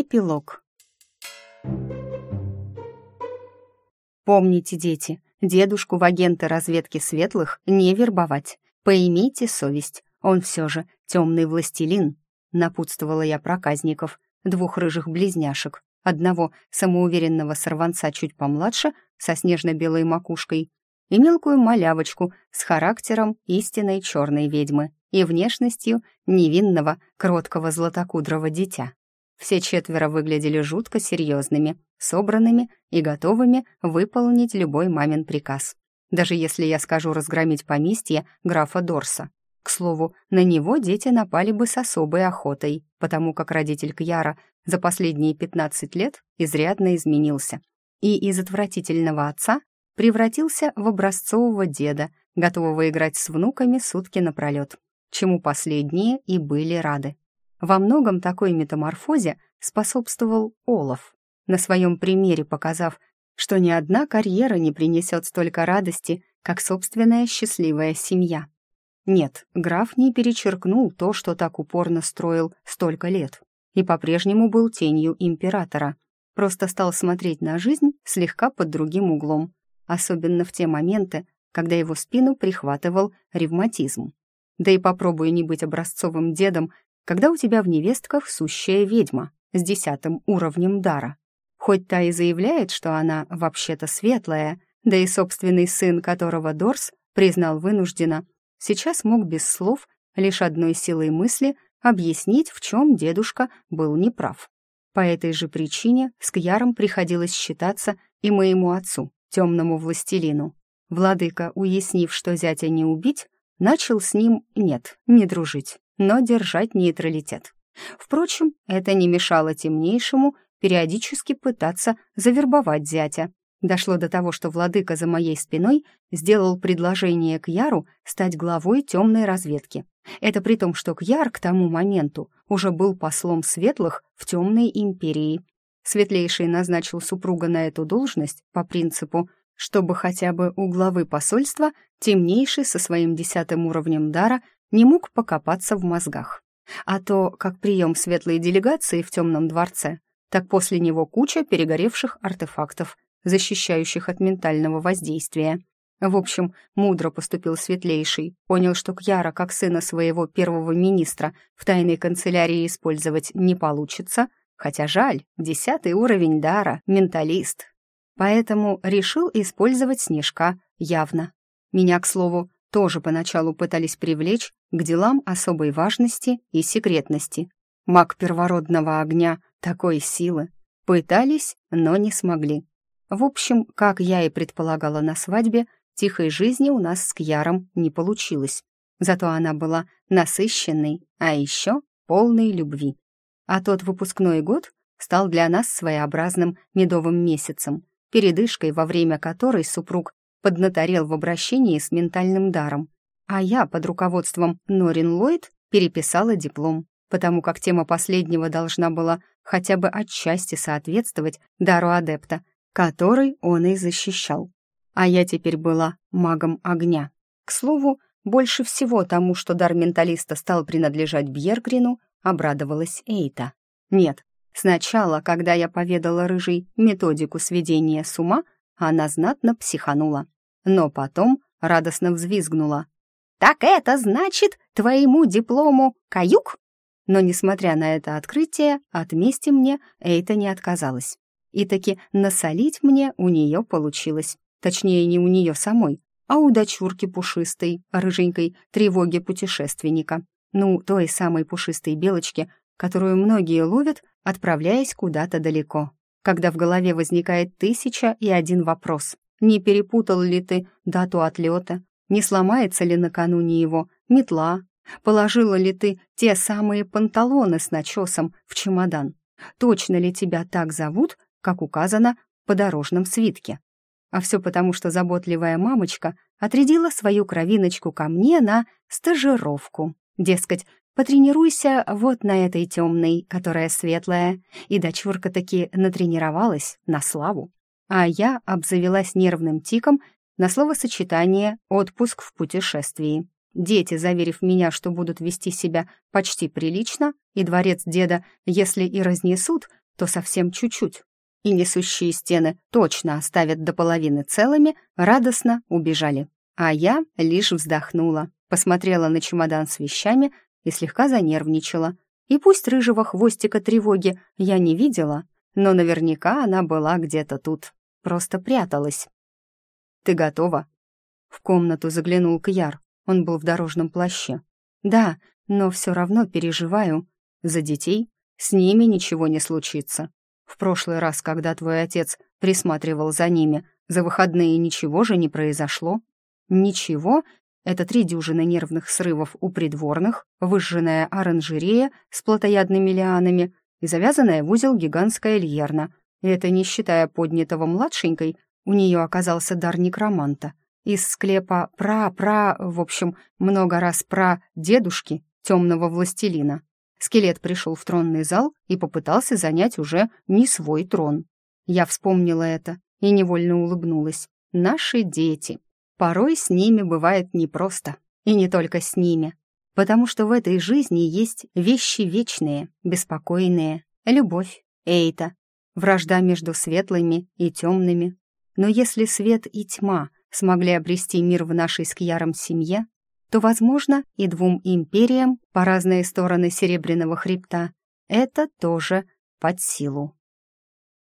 Эпилог. Помните, дети, дедушку в агенты разведки светлых не вербовать. Поимейте совесть, он все же темный властелин. Напутствовала я проказников, двух рыжих близняшек, одного самоуверенного сорванца чуть помладше, со снежно-белой макушкой, и мелкую малявочку с характером истинной черной ведьмы и внешностью невинного, кроткого златокудрого дитя. Все четверо выглядели жутко серьезными, собранными и готовыми выполнить любой мамин приказ. Даже если я скажу разгромить поместье графа Дорса. К слову, на него дети напали бы с особой охотой, потому как родитель Кьяра за последние 15 лет изрядно изменился. И из отвратительного отца превратился в образцового деда, готового играть с внуками сутки напролет, чему последние и были рады. Во многом такой метаморфозе способствовал Олаф, на своем примере показав, что ни одна карьера не принесет столько радости, как собственная счастливая семья. Нет, граф не перечеркнул то, что так упорно строил столько лет, и по-прежнему был тенью императора, просто стал смотреть на жизнь слегка под другим углом, особенно в те моменты, когда его спину прихватывал ревматизм. Да и попробуй не быть образцовым дедом, когда у тебя в невестках сущая ведьма с десятым уровнем дара. Хоть та и заявляет, что она вообще-то светлая, да и собственный сын, которого Дорс признал вынужденно, сейчас мог без слов, лишь одной силой мысли, объяснить, в чем дедушка был неправ. По этой же причине с Кьяром приходилось считаться и моему отцу, темному властелину. Владыка, уяснив, что зятя не убить, начал с ним, нет, не дружить, но держать нейтралитет. Впрочем, это не мешало темнейшему периодически пытаться завербовать зятя. Дошло до того, что владыка за моей спиной сделал предложение Кьяру стать главой темной разведки. Это при том, что Кьяр к тому моменту уже был послом светлых в темной империи. Светлейший назначил супруга на эту должность по принципу чтобы хотя бы у главы посольства темнейший со своим десятым уровнем дара не мог покопаться в мозгах. А то, как прием светлой делегации в темном дворце, так после него куча перегоревших артефактов, защищающих от ментального воздействия. В общем, мудро поступил светлейший, понял, что Кьяра, как сына своего первого министра, в тайной канцелярии использовать не получится, хотя жаль, десятый уровень дара, менталист, поэтому решил использовать Снежка явно. Меня, к слову, тоже поначалу пытались привлечь к делам особой важности и секретности. Маг первородного огня такой силы. Пытались, но не смогли. В общем, как я и предполагала на свадьбе, тихой жизни у нас с Кьяром не получилось. Зато она была насыщенной, а еще полной любви. А тот выпускной год стал для нас своеобразным медовым месяцем, передышкой, во время которой супруг поднаторел в обращении с ментальным даром, а я под руководством Норин Ллойд переписала диплом, потому как тема последнего должна была хотя бы отчасти соответствовать дару адепта, который он и защищал. А я теперь была магом огня. К слову, больше всего тому, что дар менталиста стал принадлежать Бьергрину, обрадовалась Эйта. Нет, Сначала, когда я поведала рыжей методику сведения с ума, она знатно психанула. Но потом радостно взвизгнула. «Так это значит твоему диплому каюк?» Но, несмотря на это открытие, от мести мне Эйта не отказалась. И таки насолить мне у нее получилось. Точнее, не у нее самой, а у дочурки пушистой, рыженькой тревоги путешественника. Ну, той самой пушистой белочки, которую многие ловят, отправляясь куда-то далеко. Когда в голове возникает тысяча и один вопрос. Не перепутал ли ты дату отлета? Не сломается ли накануне его метла? Положила ли ты те самые панталоны с начесом в чемодан? Точно ли тебя так зовут, как указано по дорожном свитке? А все потому, что заботливая мамочка отрядила свою кровиночку ко мне на стажировку. Дескать, Потренируйся вот на этой темной, которая светлая, и дочурка таки натренировалась на славу. А я обзавелась нервным тиком на словосочетание «отпуск в путешествии». Дети, заверив меня, что будут вести себя почти прилично, и дворец деда, если и разнесут, то совсем чуть-чуть. И несущие стены точно оставят до половины целыми, радостно убежали. А я лишь вздохнула, посмотрела на чемодан с вещами и слегка занервничала. И пусть рыжего хвостика тревоги я не видела, но наверняка она была где-то тут, просто пряталась. «Ты готова?» В комнату заглянул Кьяр, он был в дорожном плаще. «Да, но все равно переживаю. За детей? С ними ничего не случится. В прошлый раз, когда твой отец присматривал за ними, за выходные ничего же не произошло. Ничего — это три дюжины нервных срывов у придворных, выжженная оранжерея с плотоядными лианами и завязанная в узел гигантская льерна. И это не считая поднятого младшенькой, у нее оказался дар некроманта. Из склепа пра-пра, в общем, много раз пра-дедушки темного властелина. Скелет пришел в тронный зал и попытался занять уже не свой трон. Я вспомнила это и невольно улыбнулась. Наши дети. Порой с ними бывает непросто. И не только с ними. Потому что в этой жизни есть вещи вечные, беспокойные. Любовь, эйта, вражда между светлыми и темными. Но если свет и тьма смогли обрести мир в нашей с Кьяром семье, то, возможно, и двум империям по разные стороны Серебряного хребта это тоже под силу.